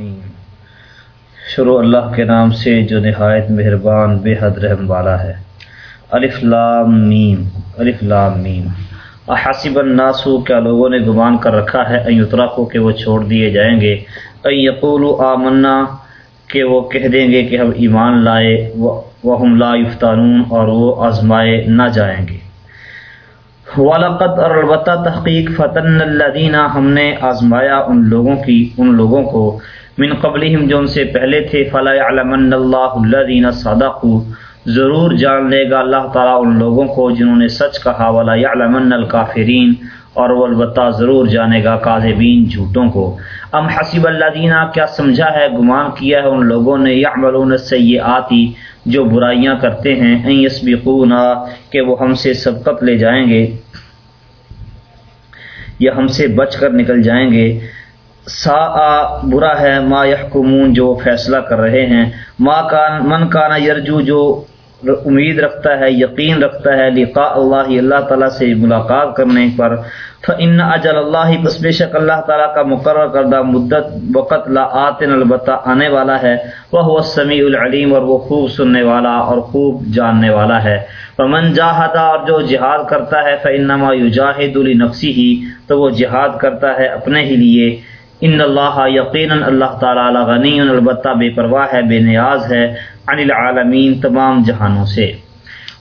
الرحیم۔ شروع اللہ کے نام سے جو نہایت مہربان بے حد رحم والا ہے۔ الف لام میم، الف لام میم۔ احسب الناس، کیا لوگوں نے گمان کر رکھا ہے؟ ان یترکو کہ وہ چھوڑ دیے جائیں گے۔ ان آمنا، کہ وہ کہہ دیں گے کہ ہم ایمان لائے وہم لا یفتانون اور وہ آزمائے نہ جائیں گے۔ والقت اور البتہ تحقیق فتن الدینہ ہم نے آزمایا ان لوگوں کی، ان لوگوں کو۔ من قبلہم جو ان سے پہلے تھے، فلا علمن اللہ الدین صادق ضرور جان لے گا اللہ تعالیٰ ان لوگوں کو جنہوں نے سچ کہا، ولا علمن الکافرین اور وہ البتہ ضرور جانے گا کاذبین جھوٹوں کو۔ ام حسب اللہ دینا کیا سمجھا ہے، گمان کیا ہے ان لوگوں نے؟ یعملون السیئاتی، جو برائیاں کرتے ہیں۔ این یسبقونا، کہ وہ ہم سے سبقت لے جائیں گے، یا ہم سے بچ کر نکل جائیں گے۔ سا برا ہے ما یحکمون جو فیصلہ کر رہے ہیں۔ ما کان، من کانا یرجو جو امید رکھتا ہے، یقین رکھتا ہے لقاء اللہ اللہ تعالیٰ سے ملاقات کرنے پر۔ فن اجل اللہ، بس بے شک اللہ تعالیٰ کا مقرر کردہ مدت وقت لا آتن البتہ آنے والا ہے۔ وہ سمیع العلیم اور وہ خوب سننے والا اور خوب جاننے والا ہے۔ فمن جاہدا اور جو جہاد کرتا ہے فنما یجاہد النفسی ہی تو وہ جہاد کرتا ہے اپنے ہی لیے۔ ان اللہ یقیناً اللہ تعالیٰ غنی البتہ بے پرواہ ہے، بے نیاز ہے عن العالمین تمام جہانوں سے۔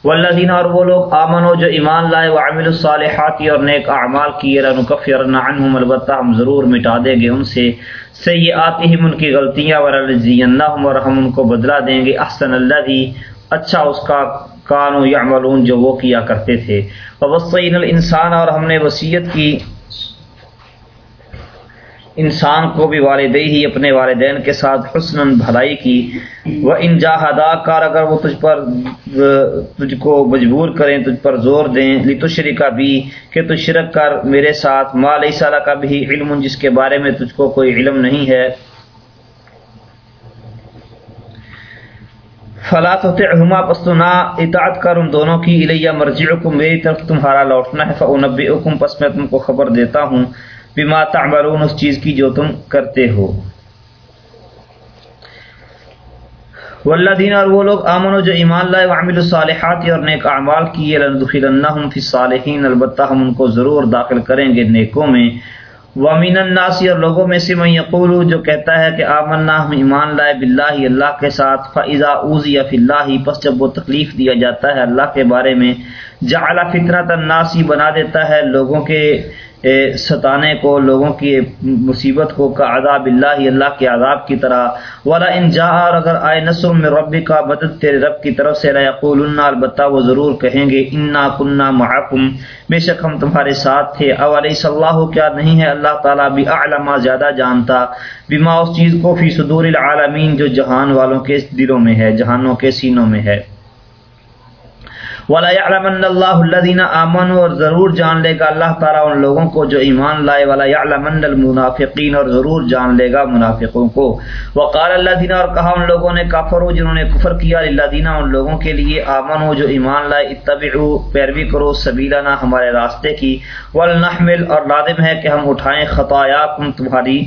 والذین اور وہ لوگ آمنو جو ایمان لائے وعمل الصالحاتی اور نیک اعمال کیے، لنکفرن عنہم، البتہ ہم ضرور مٹا دیں گے ان سے۔ سیئاتہم، ان کی غلطیاں ورلزینہم اور ہم ان کو بدلہ دیں گے۔ احسن الذی اچھا اس کا کانو یعملون، جو وہ کیا کرتے تھے۔ ووصین الانسان، اور ہم نے وصیت کی انسان کو بھی والدی ہی اپنے والدین کے ساتھ حسن بھلائی کی۔ وہ ان جاہدا، کار اگر وہ تجھ پر، تجھ کو مجبور کریں، تجھ پر زور دیں۔ لتشری کا بھی کہ تو شرک کر میرے ساتھ۔ مال سالہ کا بھی علم، جس کے بارے میں تجھ کو کوئی علم نہیں ہے۔ فلا تطعهما، پس تو نہ اطاعت کر ان دونوں کی۔ الیہ مرجعکم میری طرف تمہارا لوٹنا ہے۔ فانبئکم پس میں تم کو خبر دیتا ہوں۔ بما تعملون اس چیز کی جو تم کرتے ہو۔ والذین اور وہ لوگ آمنو جو ایمان لائے وعمل الصالحات اور نیک اعمال کیے، لندخلنہم فی الصالحین، البتہ ہم ان کو ضرور داخل کریں گے نیکوں میں۔ وامین الناسی اور لوگوں میں سے من یقول جو کہتا ہے کہ آمنا، ہم ایمان لائے باللہ، اللہ کے ساتھ فاذا اوذی فی اللہ پس جب وہ تکلیف دیا جاتا ہے اللہ کے بارے میں، جعل فطرت الناسی بنا دیتا ہے لوگوں کے ستانے کو، لوگوں کی مصیبت کو، کا عذاب اللہ اللہ کے عذاب کی طرح۔ والا ان جا اور اگر آئے نصر میں رب کا مدد تیرے رب کی طرف سے رقول البتہ وہ ضرور کہیں گے، انا کنہ محکم بے شک ہم تمہارے ساتھ تھے۔ او علیہ صلاح کیا نہیں ہے؟ اللہ تعالیٰ بھی علامہ زیادہ جانتا۔ بیما اس چیز کو فی صدور العالمین، جو جہان والوں کے دلوں میں ہے، جہانوں کے سینوں میں ہے۔ ولا يعلمن اللہ الذين امنوا اور ضرور جان لے گا اللہ تعالیٰ ان لوگوں کو جو ایمان لائے، ولا يعلمن المنافقین اور ضرور جان لے گا منافقوں کو۔ وقال الذين اور کہا ان لوگوں نے کافروا جنہوں نے کفر کیا الذين ان لوگوں کے لیے امنوا جو ایمان لائے، اتبعوا، پیروی کرو سبیلنا ہمارے راستے کی۔ ولنحمل، اور لازم ہے کہ ہم اٹھائیں خطاياکم تمہاری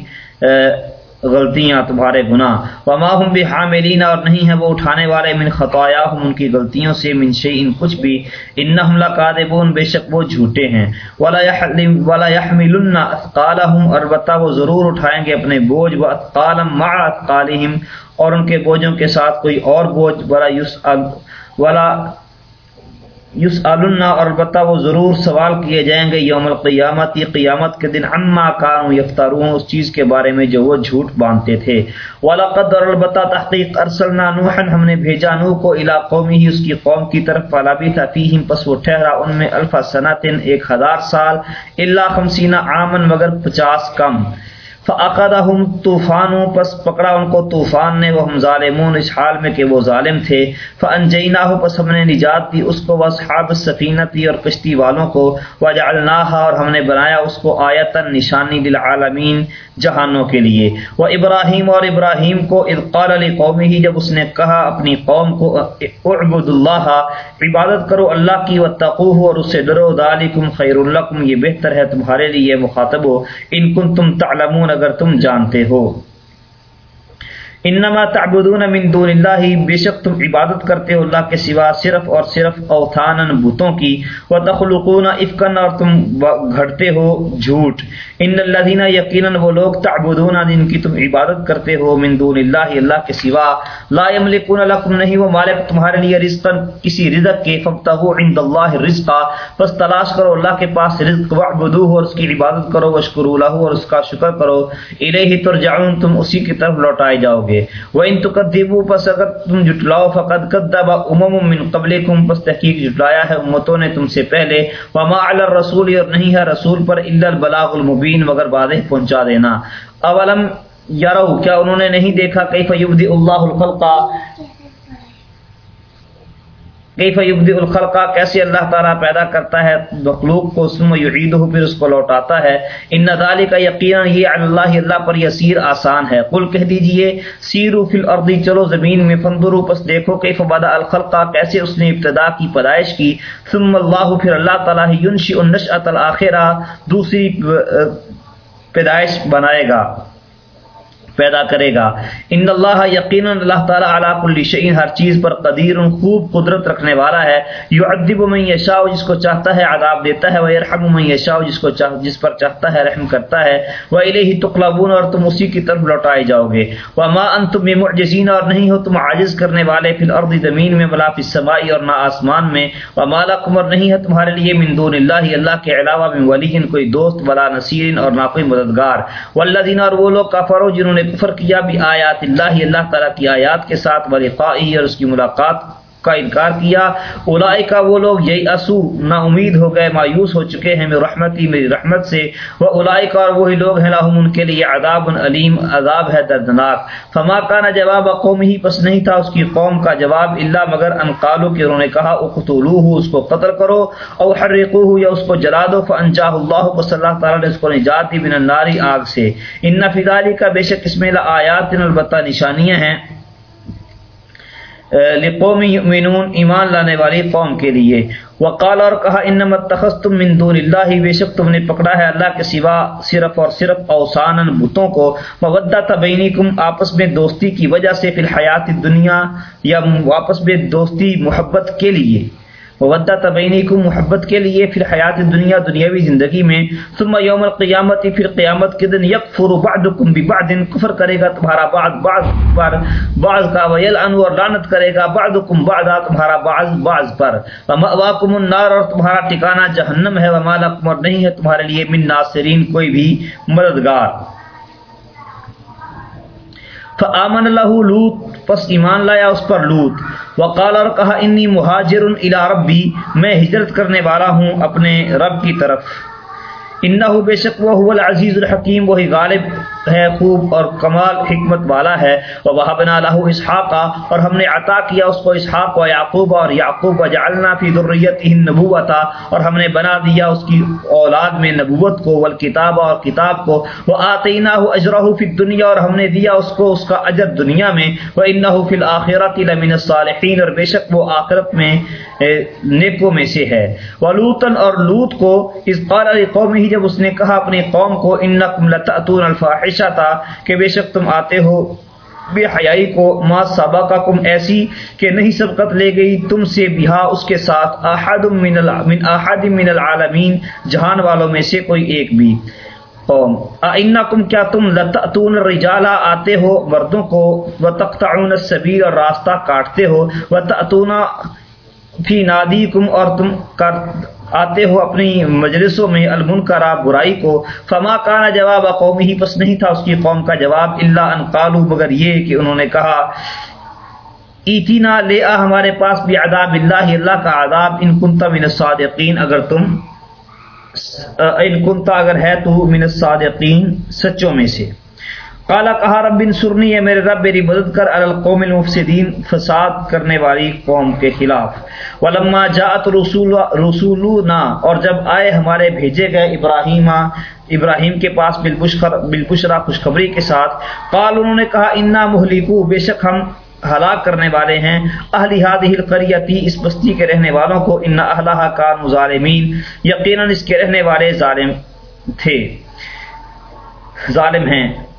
غلطیاں تمہارے گناہ۔ وما ہم بھی حاملین اور نہیں ہے وہ اٹھانے والے۔ من خطایا ہم ان کی غلطیوں سے، من شیء کچھ بھی۔ ان حملہ کاذبون بے شک وہ جھوٹے ہیں۔ ولا يحلم ولا يحملن اثقالهم البتہ وہ ضرور اٹھائیں گے اپنے بوجھ۔ و اثقالا مع اثقالهم اور ان کے بوجھوں کے ساتھ کوئی اور بوجھ۔ ولا يسأل ولا یوس اور البتہ وہ ضرور سوال کیے جائیں گے یوم القیامت، یہ قیامت کے دن اما کانو یفتارون اس چیز کے بارے میں جو وہ جھوٹ باندھتے تھے۔ ولاقد اور البتہ تحقیق ارسلنا نوحن ہم نے بھیجا نو کو الا قومی ہی اس کی قوم کی طرف فلا بھی تھا فیہم پس وہ ٹھہرا ان میں الفا سنتن، ایک ہزار سال اللہ خمسینہ آمن مگر پچاس کم۔ فعقدہم طوفانوں پس پکڑا ان کو طوفان نے وہ ہم ظالمون، اس حال میں کہ وہ ظالم تھے۔ فانجیناہ پس ہم نے نجات دی اس کو واصحاب السفینتی اور کشتی والوں کو۔ وجعلناها، اور ہم نے بنایا اس کو آیتا نشانی للعالمین۔ جہانوں کے لیے۔ وہ ابراہیم اور ابراہیم کو ارقال علی قومی ہی جب اس نے کہا اپنی قوم کو اعبد اللہ عبادت کرو اللہ کی وتقوه اور اس سے ڈرو، ذالکم خیر الکم یہ بہتر ہے تمہارے لیے مخاطب ہو۔ ان کن تم تعلمون، اگر تم جانتے ہو۔ انما تعبدون من دون اللہ، بے شک تم عبادت کرتے ہو اللہ کے سوا صرف اور صرف اوتھان بتوں کی۔ و تخلقون افکن اور تم گھڑتے ہو جھوٹ۔ ان اللہ دینا یقیناً وہ لوگ تعبدون، جن کی تم عبادت کرتے ہو من دون اللہ اللہ کے سوا۔ لا یملکون لکم نہیں، وہ مالک تمہارے لیے رزقا کسی رزق کے۔ فبتغوا عند اللہ رزقا پس تلاش کرو اللہ کے پاس رزق۔ وعبدوہ اور اس کی عبادت کرو۔ وشکروا له، اور اس کا شکر کرو۔ الیہ ترجعون، تم اسی کی طرف لوٹائے جاؤ گے۔ گے۔ وہ ان تقدیبو پس اگر تم جٹلاؤ فقد کذب امم من قبلکم پس تحقیق جٹلایا ہے امتوں نے تم سے پہلے۔ وما علی الرسول اور نہیں ہے رسول پر الا البلاغ المبین مگر واضح پہنچا دینا۔ اولم یارو کیا انہوں نے نہیں دیکھا؟ کیف یبدی اللہ الخلق؟ کیف یبدی الخلقہ کیسے اللہ تعالیٰ پیدا کرتا ہے؟ مخلوق کو ثم یعیدہ پھر اس کو لوٹاتا ہے۔ ان ذالک یقینا یہ اللہ اللہ پر یسیر آسان ہے۔ قل کہہ دیجیے سیرو فی الارض، چلو زمین میں فندرو پس دیکھو کیف بدا الخلقہ کیسے اس نے ابتدا کی پیدائش کی۔ ثم اللہ پھر اللہ تعالیٰ ینشئ النشأۃ الاخرہ دوسری پیدائش بنائے گا۔ پیدا کرے گا۔ ان اللہ یقینا اللہ تعالی علی کل شیء، ہر چیز پر قدیر، خوب قدرت رکھنے والا ہے۔ یعذب من یشاء، جس کو چاہتا ہے عذاب دیتا ہے۔ و یرحم من یشاء، جس کو چاہ جس پر چاہتا ہے رحم کرتا ہے۔ و الیہ تقلبون، اور تم اسی کی طرف لوٹائے جاؤ گے۔ وما انتم بمعجزین اور نہیں ہو تم عاجز کرنے والے فی الارض زمین میں، ولا فی السماء اور نہ آسمان میں۔ وما لکم اور نہیں ہے تمہارے لیے من دون اللہ اللہ کے علاوہ من ولی کوئی دوست، ولا نصیر اور نہ کوئی مددگار۔ والذین اور وہ لوگ کفروا جنہوں نے کفر کیا بھی آیات اللہ اللہ تعالیٰ کی آیات کے ساتھ ورفائی اور اس کی ملاقات کا انکار کیا اولائی کا وہ لوگ یہی اسو نا امید ہو گئے، مایوس ہو چکے ہیں میری رحمتی میری رحمت سے۔ وہ اولائی کا اور وہی لوگ ہیں لاہم ان کے لیے عذاب علیم، عذاب ہے دردناک۔ فما کا نہ جواب قوم ہی، پس نہیں تھا اس کی قوم کا جواب اللہ مگر انقالو کہ انہوں نے کہا اقتلو اس کو قتل کرو، او حرقو یا اس کو جلا دو فانجاہ اللہ، پس اللہ تعالیٰ نے اس کو نجات دی بن الناری آگ سے۔ ان فضالی کا بے شک اس میں آیات البتہ نشانیاں ہیں۔ لقوم یؤمنون ایمان لانے والی قوم کے لیے۔ وقال، اور کہا، انما اتخذتم من دون اللہ، بے شک تم نے پکڑا ہے اللہ کے سوا صرف اور صرف اوسانا بتوں کو۔ مودت بینکم آپس میں دوستی کی وجہ سے فی الحیات دنیا یا واپس میں دوستی، محبت کے لیے۔ مودہ تبینی کو محبت کے لیے پھر حیات دنیا دنیاوی زندگی میں، ثم یوم القیامت پھر قیامت کے دن یکفر بعضکم ببعض، کفر کرے گا تمہارا بعض بعض پر، بعض کا ویلعن اور لعنت کرے گا بعضکم بعضا، تمہارا بعض بعض پر۔ ومأواکم النار اور تمہارا ٹھکانہ جہنم ہے، وما لکم اور نہیں ہے تمہارے لیے من ناصرین کوئی بھی مددگار۔ فآمن له لوط پس ایمان لایا اس پر لوت۔ وقال اور کہا، انی مہاجر الا ربی، میں ہجرت کرنے والا ہوں اپنے رب کی طرف۔ انہ بے شک وہ العزیز الحکیم، وہی غالب۔ ہے، خوب اور کمال، حکمت والا ہے۔ وَوَهَبْنَا لَهُ اسحاق اور ہم نے عطا کیا اس کو اسحاق و یعقوب، اور یعقوب وجعلنا فی ذریته النبوة، اور ہم نے بنا دیا اس کی اولاد میں نبوت کو، والکتاب اور کتاب کو۔ وآتیناه اجرہ فی الدنیا اور ہم نے دیا اس کو اس کا اجر دنیا میں۔ وہ وانه فی الاخرۃ لمن الصالحین اور بے شک وہ آخرت میں نیکوں میں سے ہے۔ ولوطن اور لوط کو اس قال لقومه، جب اس نے کہا اپنی قوم کو انکم لتاتون الفاحشہ تھا کہ بے شک تم آتے ہو۔ بے حیائی کو ما سبقکم ایسی کہ نہیں سبقت لے گئی تم سے بہا اس کے ساتھ احد من من احد من العالمین، جہان والوں میں سے کوئی ایک بھی۔ قوم انکم کیا تم لتاتون الرجال آتے ہو؟ مردوں کو، وتقطعون السبیل اور راستہ کاٹتے ہو۔ وتاتون فی نادیکم اور تم کر آتے ہو اپنی مجلسوں میں المنکرا برائی کو۔ فما کانا جواب قوم ہی پس نہیں تھا اس کی قوم کا جواب۔ اللہ ان قالو مگر یہ کہ انہوں نے کہا، ایتینا، لے آ ہمارے پاس بھی عذاب اللہ اللہ کا عذاب۔ ان کنتا من الصادقین، اگر تم ان کنتا اگر ہے تو من الصادقین، سچوں میں سے۔ کالا کہا، رب سرنی ہے میرے رب، میری مدد کر القوم المفسدین، فساد کرنے والی قوم کے خلاف۔ ولما جاءت رسول رسولنا اور جب آئے ہمارے بھیجے گئے ابراہیم ابراہیم کے پاس بالبشرا، خوشخبری کے ساتھ، قال، انہوں نے کہا، انا مہلکو، بے شک ہم ہلاک کرنے والے ہیں۔ اہلی ہادی القریتی، اس بستی کے رہنے والوں کو، ان اہلہ کا ظالمین، یقیناً اس کے رہنے والے ظالم تھے۔ ظالم ہیں۔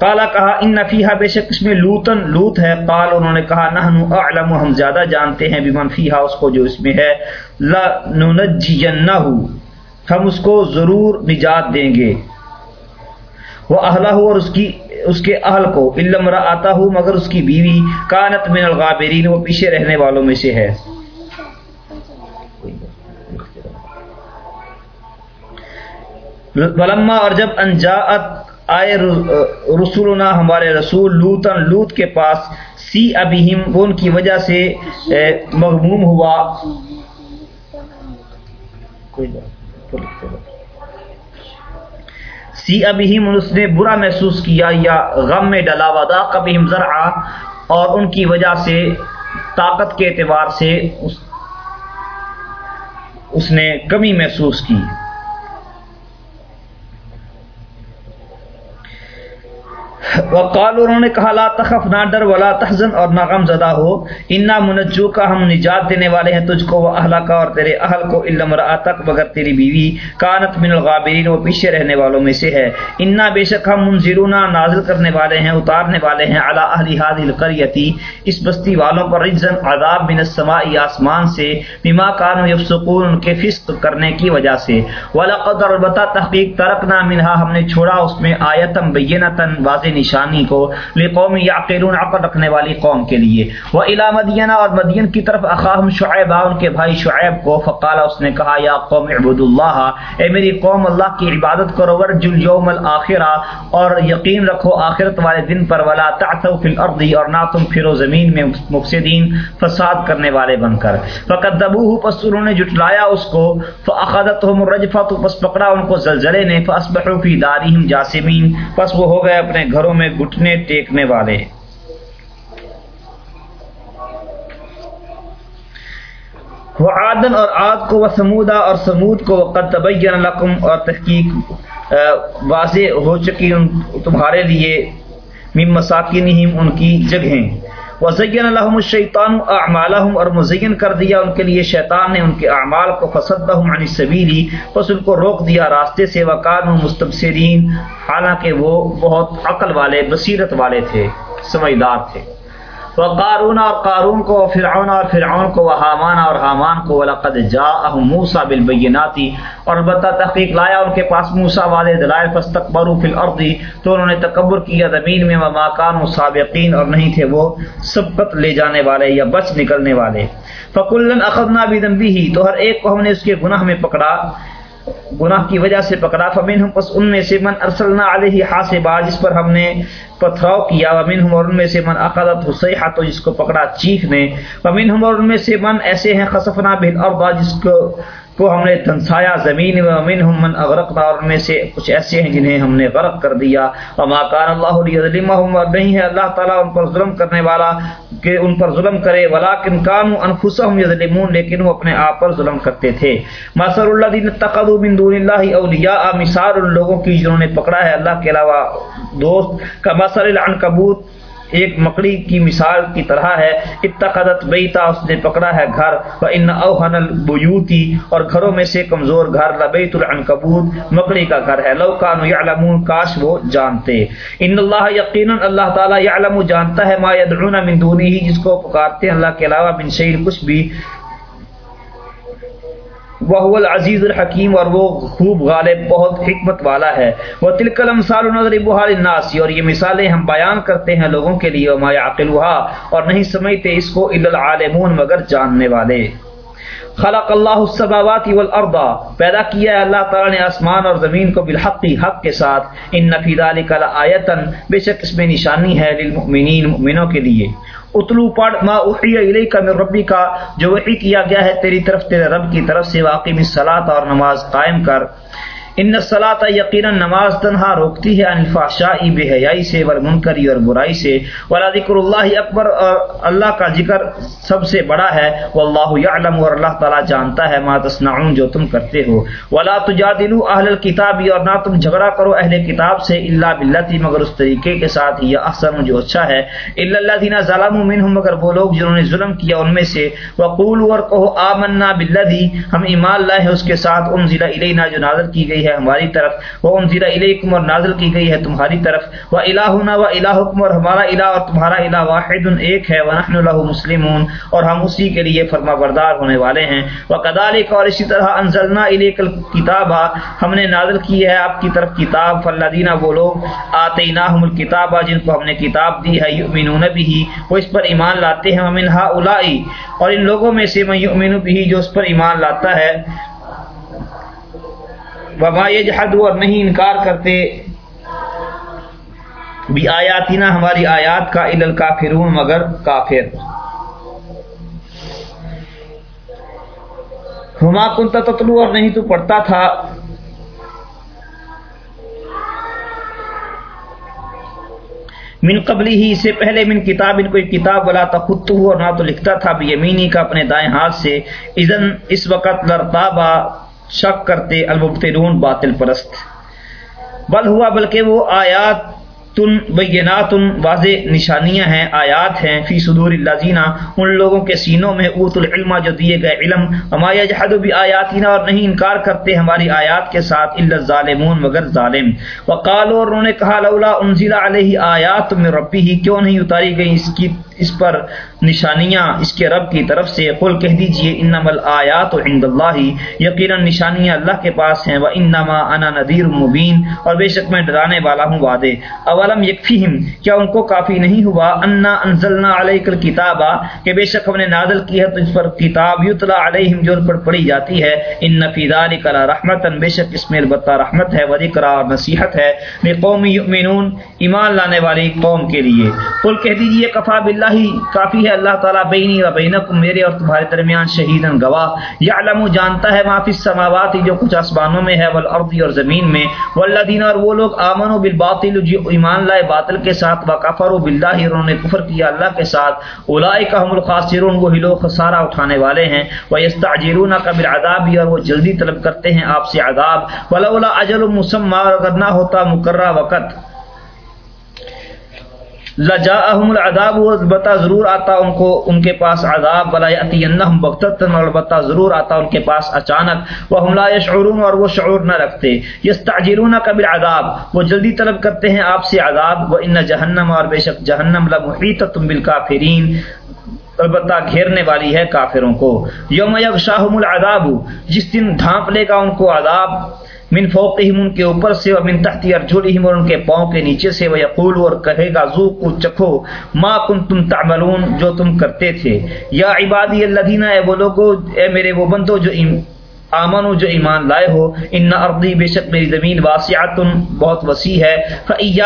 کالا کہا، ان نفیحہ بے شک اس میں لوتن، لوت ہے۔ قال انہوں نے کہا نہ اعلم، ہم زیادہ جانتے ہیں بمن فیہا، اس کو جو اس میں ہے۔ لا ننجینہ ہم اس کو ضرور نجات دیں گے۔ وہ اہلا ہو اور اس کی، اس کے اہل کو۔ علم را آتا ہوں مگر اس کی بیوی۔ کانت من الغابرین، وہ پیچھے رہنے والوں میں سے ہے۔ ولما اور جب انجاعت آئے رسولنا ہمارے رسول لوتن لوت کے پاس سی ابہم وہ ان کی وجہ سے مغموم ہوا۔ سی ابہم اس نے برا محسوس کیا یا غم میں ڈلا۔ ودا کبہم ذرا اور ان کی وجہ سے طاقت کے اعتبار سے اس, اس نے کمی محسوس کی۔ وقال انہوں نے کہا، لا تخف، نہ ڈر، ولا تحزن، اور نہ غم زدہ ہو۔ انا منجو کا ہم نجات دینے والے ہیں تجھ کو، وہ اہلا کا اور تیرے اہل کو علم تک مگر تیری بیوی۔ کانت من الغابرین، وہ پیچھے رہنے والوں میں سے ہے۔ انا بے شک، ہم منظرون نازل کرنے والے ہیں، اتارنے والے ہیں۔ اعلی اہل هذه القريه اس بستی والوں پر رجزن عذاب من السماء، آسمان سے، بما كانوا يفسقون، ان کے فسق کرنے کی وجہ سے۔ ولقد البتہ تحقیق ترکنا منها، ہم نے چھوڑا اس میں آیتم بینتن واضح نشانی کو قوم یعقلون عقل رکھنے والی قوم کے لیے۔ وہ الا مدینہ، اور مدین کی طرف اخاہم شعیب ان کے بھائی شعیب کو، فقال، اس نے کہا، یا قوم عبد اللہ، اے میری قوم، اللہ کی عبادت کرو ورج اليوم الاخرہ اور یقین رکھو، آخرت والے دن پر، ولا تعثوا فی الارض اور نہ تم پھرو زمین میں مفسدین، فساد کرنے والے بن کر۔ فقدبوه، پس انہوں نے جٹلایا اس کو۔ فاخذتهم الرجفه پس پکڑا ان کو زلزلے نے۔ فاصبحوا فی دارهم جاسمین پس وہ ہو گئے اپنے گھروں میں گھٹنے ٹیکنے والے۔ وہ آدن اور آگ کو وہ سمودا اور سمود کو قد تبین لقم اور تحقیق واضح ہو چکی تمہارے لیے مم مساکن ان کی جگہیں۔ وزین الحم الشیطان اعمالہم اور مزین کر دیا ان کے لیے شیطان نے ان کے اعمال کو فصدہم عن السبیلی بس ان کو روک دیا راستے سے وقان مستبصرین حالانکہ وہ بہت عقل والے، بصیرت والے تھے، سمجھدار تھے۔ وہ قارون اور قارون کو فرعون اور فرعون کو وہ حامان اور حامان کو ولقد جاءهم موسى بالبينات اور البتہ تحقیق لایا ان کے پاس موسیٰ والے دلائل فاستكبروا في الارض تو انہوں نے تکبر کیا زمین میں وما كانوا سابقین اور نہیں تھے وہ سبقت لے جانے والے یا بچ نکلنے والے فکلن اخذنا بذنبه تو ہر ایک کو ہم نے اس کے گناہ میں پکڑا گناہ کی وجہ سے پکڑا فمن پس ان میں سے من ارسلنا علیہ حاسبا جس پر ہم نے پتھراؤ کیا ومن ہم اور ان میں سے من اقادت حسیحہ تو جس کو پکڑا چیخ نے ومن ہم اور ان میں سے من ایسے ہیں خصفنا بالارض، جس کو کو ہم نے تنسایا زمین میں امین من اغرقنا، اور ان میں سے کچھ ایسے ہیں جنہیں ہم نے غرق کر دیا۔ وما کان اللہ لیظلمہم، اور نہیں ہے اللہ تعالیٰ ان پر ظلم کرنے والا کہ ان پر ظلم کرے۔ ولیکن کانوا انفسهم یظلمون، لیکن وہ اپنے آپ پر ظلم کرتے تھے۔ مثل الذین اتخذوا من دون اللہ اولیاء، مثال ان لوگوں کی جنہوں نے پکڑا ہے اللہ کے علاوہ دوست کا مثل العنکبوت ایک مکڑی کی مثال کی طرح ہے، اتخذت بیتا، اس نے پکڑا ہے گھر۔ ان اوہن البیوتی اور گھروں میں سے کمزور گھر لبیت العنکبوت مکڑی کا گھر ہے۔ لو کانوا یعلمون کاش وہ جانتے۔ ان اللہ یقینا اللہ تعالی یعلم جانتا ہے ما یدعون من دونه، جس کو پکارتے ہیں اللہ کے علاوہ، من شیء کچھ بھی۔ وہ العزیز الحکیم اور وہ خوب غالب بہت حکمت والا ہے۔ وہ تلکل امثال نظر بحال الناسی اور یہ مثالیں ہم بیان کرتے ہیں لوگوں کے لیے ما عقلها اور نہیں سمجھتے اس کو الا العالمون مگر جاننے والے۔ خلق اللہ السماوات والارض، پیدا کیا ہے اللہ تعالی نے آسمان اور زمین کو بالحق، حق کے ساتھ۔ ان فی ذلک لآیتا، بے شک اس میں نشانی ہے للمؤمنین، مؤمنوں کے لیے۔ اتلو پڑھ، ما اوحی الیک من ربی کا جو وحی کیا گیا ہے تیری طرف، تیرے رب کی طرف سے واقعی الصلاۃ اور نماز قائم کر۔ ان صلاح یقینا نماز تنہا روکتی ہے الفاشاء بے حیائی سے، والمنکری اور برائی سے۔ ولا ذکر اللہ اکبر، اور اللہ کا ذکر سب سے بڑا ہے۔ واللہ یعلم، اور اللہ تعالی جانتا ہے ما تصنعون، جو تم کرتے ہو۔ ولا تجادلوا اهل الكتاب، اور نہ تم جھگڑا کرو اہل کتاب سے الا باللتی مگر اس طریقے کے ساتھ یہ احسن جو اچھا ہے۔ الا الذين ظلموا منهم، مگر وہ لوگ جنہوں نے ظلم کیا ان میں سے۔ وقولوا، اور کہو آمنا بالذی ہم ایمان لائے ہیں، اس کے ساتھ انزل الینا جو نازل کی گئی گئی ہے ہماری طرف۔ وہ انزیرہ علیکم اور نازل کی گئی ہے تمہاری طرف۔ وہ الہنا و الہکم اور ہمارا الہ اور تمہارا الہ واحد ایک ہے، ونحن له مسلمون۔ اور ہم اسی کے لیے فرما بردار ہونے والے ہیں۔ وہ کدالک اور اسی طرح انزلنا الیک الکتاب، ہم نے نازل کی ہے آپ کی طرف کتاب۔ فلدینہ وہ لوگ، آتیناہم الکتاب، جن کو ہم نے کتاب دی ہے، یؤمنون بھی وہ اس پر ایمان لاتے ہیں۔ ومنها اولائی اور ان لوگوں میں سے میں یؤمن بھی جو اس پر ایمان لاتا ہے۔ وما یجحد اور نہیں انکار کرتے۔ بھی آیاتنا، ہماری آیات کا، الا الکافرون، مگر کافر۔ ہما کنتا تتلو، اور نہیں تو پڑھتا تھا۔ من قبلی ہی اسے پہلے من کتاب، ان کوئی کتاب، ولا تخت ہو اور نہ تو لکھتا تھا۔ بھی یمینی کا اپنے دائیں ہاتھ سے۔ اذن، اس وقت لرتابا شک کرتے المبتلون باطل پرست۔ بل ہوا بلکہ وہ آیات تن بینات واضح نشانیاں ہیں، آیات ہیں۔ فی صدور اللہ ان لوگوں کے سینوں میں اوت العلم جو دیے گئے علم۔ ہمایا جہد بھی آیاتینہ اور نہیں انکار کرتے ہماری آیات کے ساتھ اللہ ظالمون مگر ظالم۔ وقال اور انہوں نے کہا، لولا انزل علیہ آیات میں ربی ہی کیوں نہیں اتاری گئی اس کی، اس پر نشانیاں اس کے رب کی طرف سے؟ قل کہہ دیجیے، انما الآیات عند اللہ۔ یقینا نشانیاں اللہ کے پاس ہیں۔ و انما انا نذیر مبین۔ اور بے شک میں ڈرانے والا ہوں وعدے اولم یکفیہم، کیا ان کو کافی نہیں ہوا؟ انا انزلنا علیک الکتاب کہ بے شک ہم نے نازل کی ہے تو اس پر کتاب یتلا علیہم، جو ان پر پڑھی جاتی ہے۔ ان فی ذلک رحمتا بے شک اس میں البتہ رحمت ہے، و اور نصیحت ہے۔ لقوم یؤمنون، ایمان لانے والی قوم کے لیے۔ قل کہہ دیجیے، کفا باللہ، کافی ہے اللہ تعالیٰ، بینی و بینکم، میرے اور تمہارے درمیان شہیدن گواہ۔ یعلم، جانتا ہے ما فی السماوات، جو کچھ آسمانوں میں ہے، والارض اور زمین میں۔ والذین، اور وہ لوگ، آمنوا بالباطل، جو ایمان ایمان لائے، باطل کے ساتھ وکفروا و بلّہ انہوں نے کفر کیا اللہ کے ساتھ۔ اولئک هم الخاسرون، وہی لوگ خسارہ اٹھانے والے ہیں۔ ویستعجلونک بالعذاب اور وہ جلدی طلب کرتے ہیں آپ سے عذاب۔ ولولا اجل مسمى اگر نہ ہوتا مقررہ وقت۔ لجاءهم العذاب البتہ ضرور آتا ان کو ان کے پاس عذاب، ولا یاتینهم بغتۃ البتہ ضرور آتا ان کے پاس اچانک۔ وهم لا يشعرون، اور وہ شعور نہ رکھتے۔ یستعجلونك بالعذاب۔ وہ جلدی طلب کرتے ہیں آپ سے عذاب۔ وان جہنم اور بے شک جہنم لمحیطۃ بالکافرین۔ البتہ گھیرنے والی ہے کافروں کو۔ یوم یغشاهم العذاب۔ جس دن ڈھانپ لے گا ان کو عذاب۔ من فوقہم ان کے اوپر سے اور من تحت ارجلہم اور ان کے پاؤں کے نیچے سے وہ یقول اور کہے گا، ذوقوا چکھو، ما کنتم تعملون، جو تم کرتے تھے۔ یا عبادی الذین، اے وہ لوگو، اے میرے وہ بندو، جو آمن جو ایمان لائے ہو، ان ارضی بے شک میری زمین واسعت بہت وسیع ہے۔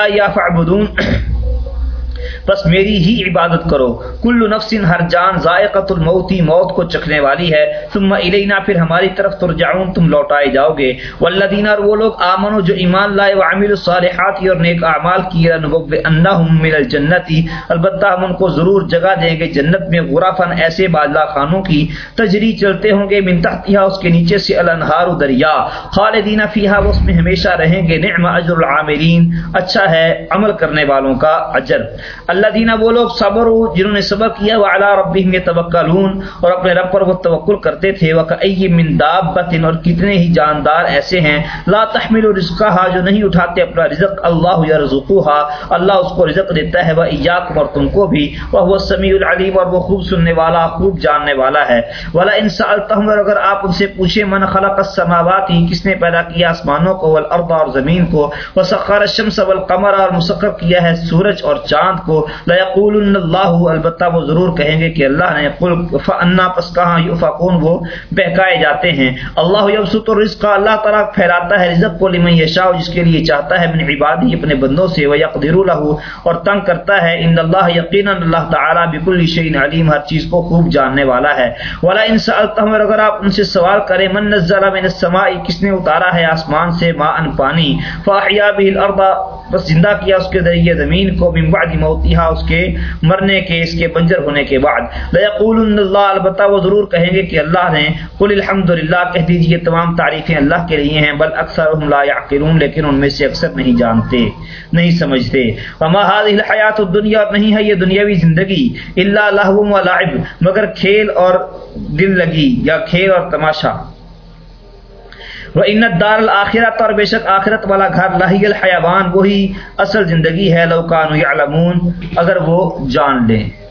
یا فدون بس میری ہی عبادت کرو۔ کل نفس ہر جان ذائقت الموتی موت کو چکھنے والی ہے۔ ثم الینا، پھر ہماری طرف ترجعون، تم لوٹائے جاؤ گے۔ والذین، اور وہ لوگ آمنوا، جو ایمان لائے، وعملوا الصالحات اور نیک اعمال کیے۔ نبوب انہم من الجنت۔ البتہ ہم ان کو ضرور جگہ دیں گے جنت میں۔ غرفن ایسے بالا خانوں کی تجری چلتے ہوں گے۔ من تحتها اس کے نیچے سے الانہار دریا۔ خالدین فیہا، وہ اس میں ہمیشہ رہیں گے۔ نعم اجر العاملین۔ اچھا ہے عمل کرنے والوں کا اجر۔ اللہ دینا وہ لوگ صبر جنہوں نے صبر کیا وہ اعلیٰ ربی میں توکلون اور اپنے رب پر وہ توکل کرتے تھے وہ من دابت اور کتنے ہی جاندار ایسے ہیں۔ لا تحمل رزقها، جو نہیں اٹھاتے اپنا رزق اللہ یرزقها اللہ اس کو رزق دیتا ہے وہ ایاکم اور تم کو بھی۔ وہ هو السمیع العلیم اور وہ خوب سننے والا، خوب جاننے والا ہے۔ ولا ان سالتهم اگر آپ ان سے پوچھیں، من خلق السماوات، کس نے پیدا کیا آسمانوں کو، والارض، اور زمین کو؟ وسخر الشمس والقمر، اور مسخر کیا ہے سورج اور چاند کو؟ لَيَقُولُنَّ اللَّهُ، البتہ وہ ضرور کہیں گے کہ اللہ نے قل فَأَنَّا پس کہاں یُفَقُون وہ بہکائے جاتے ہیں۔ اللہ یبسط الرزق، اللہ تعالیٰ پھیلاتا ہے رزق کو لمن یشاء، جس کے لیے چاہتا ہے من عبادی، اپنے بندوں سے، وَيَقْدِرُ لَهُ، اور تنگ کرتا ہے۔ ان اللہ یقینا اللہ تعالیٰ بكل شيء علیم ہر چیز کو خوب جاننے والا ہے۔ ولا ان سالتهم اگر آپ ان سے سوال کریں، من نزل من السماء، کس نے اتارا ہے آسمان سے ماء پانی؟ فاحیا به الارض بس زندہ کیا اس کے ذریعے زمین کو، من بعد موت موتیہا اس کے مرنے کے، اس کے بنجر ہونے کے بعد۔ لیقولن اللہ البتہ وہ ضرور کہیں گے کہ اللہ نے، قل الحمدللہ، کہہ دیجیے تمام تعریفیں اللہ کے لیے ہیں، بل اکثر لا یعقلون لیکن ان میں سے اکثر نہیں جانتے، نہیں سمجھتے۔ وما هذه الحیات الدنیا نہیں ہے یہ دنیاوی زندگی الا لهو و لعب مگر کھیل اور دل لگی یا کھیل اور تماشا۔ وہ انت دار الآخرت اور بے شک آخرت والا گھر لاہی الحیوان، وہی اصل زندگی ہے لوکان یعلمون، اگر وہ جان لیں۔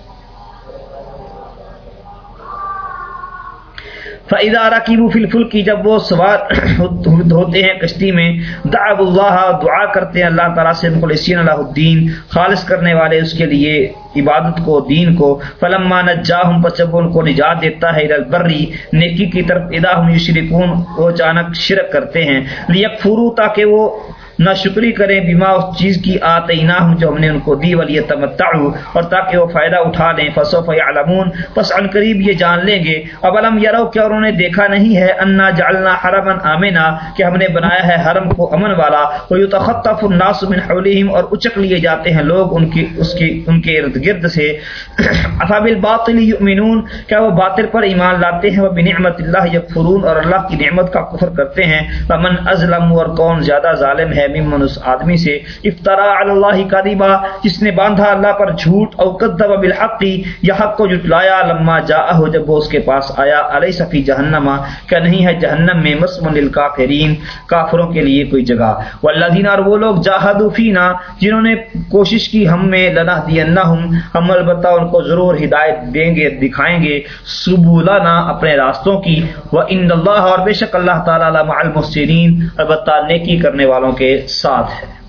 فضا رقیب فلفل کی جب وہ سوار ہوتے ہیں کشتی میں دعب اللہ دعا کرتے ہیں اللہ تعالیٰ سے، مخلصین اللہ الدین، خالص کرنے والے اس کے لیے عبادت کو، دین کو۔ فلما نجاہم پس جب ان کو نجات دیتا ہے البری نیکی کی طرف ادا ہم یشرکون، وہ اچانک شرک کرتے ہیں۔ لیکفرو تاکہ وہ نہ شکری کریں بیما اس چیز کی آتے ہم جو ہم نے ان کو دی ولی تمتع اور تاکہ وہ فائدہ اٹھا لیں فصوف یعلمون۔ پس ان قریب یہ جان لیں گے اب علم یرو کہ انہوں نے دیکھا نہیں ہے، انا جعلنا حرما آمنا، کہ ہم نے بنایا ہے حرم کو امن والا۔ ویتخطف الناس من حولهم اور اچک لیے جاتے ہیں لوگ ان کی، اس کی، ان کے ارد گرد سے۔ افاب الباطل یؤمنون، کیا وہ باطل پر ایمان لاتے ہیں؟ وہ بنعمت اللہ یکفرون، اور اللہ کی نعمت کا کفر کرتے ہیں۔ فمن ازلم، اور کون زیادہ ظالم ہے؟ ممن اس آدمی سے افطرا اللہ کاذبا جس نے باندھا اللہ پر جھوٹ، او کذب بالحق، یا حق کو جھٹلایا، لما جاءه جب وہ اس کے پاس آیا، الیس فی جہنم؟ کہ نہیں ہے، جہنم میں مسم للکافرین، کافروں کے لیے کوئی جگہ۔ والذین، اور وہ لوگ جاہدوا فینا، جنہوں نے کوشش کی، ہم میں لنا دینہم ہم البتہ ان کو ضرور ہدایت دیں گے، دکھائیں گے، سبولنا اپنے راستوں کی وان اللہ اور بے شک اللہ تعالی مع المحسنین، البتہ نیکی کرنے والوں کے ساتھ ہے۔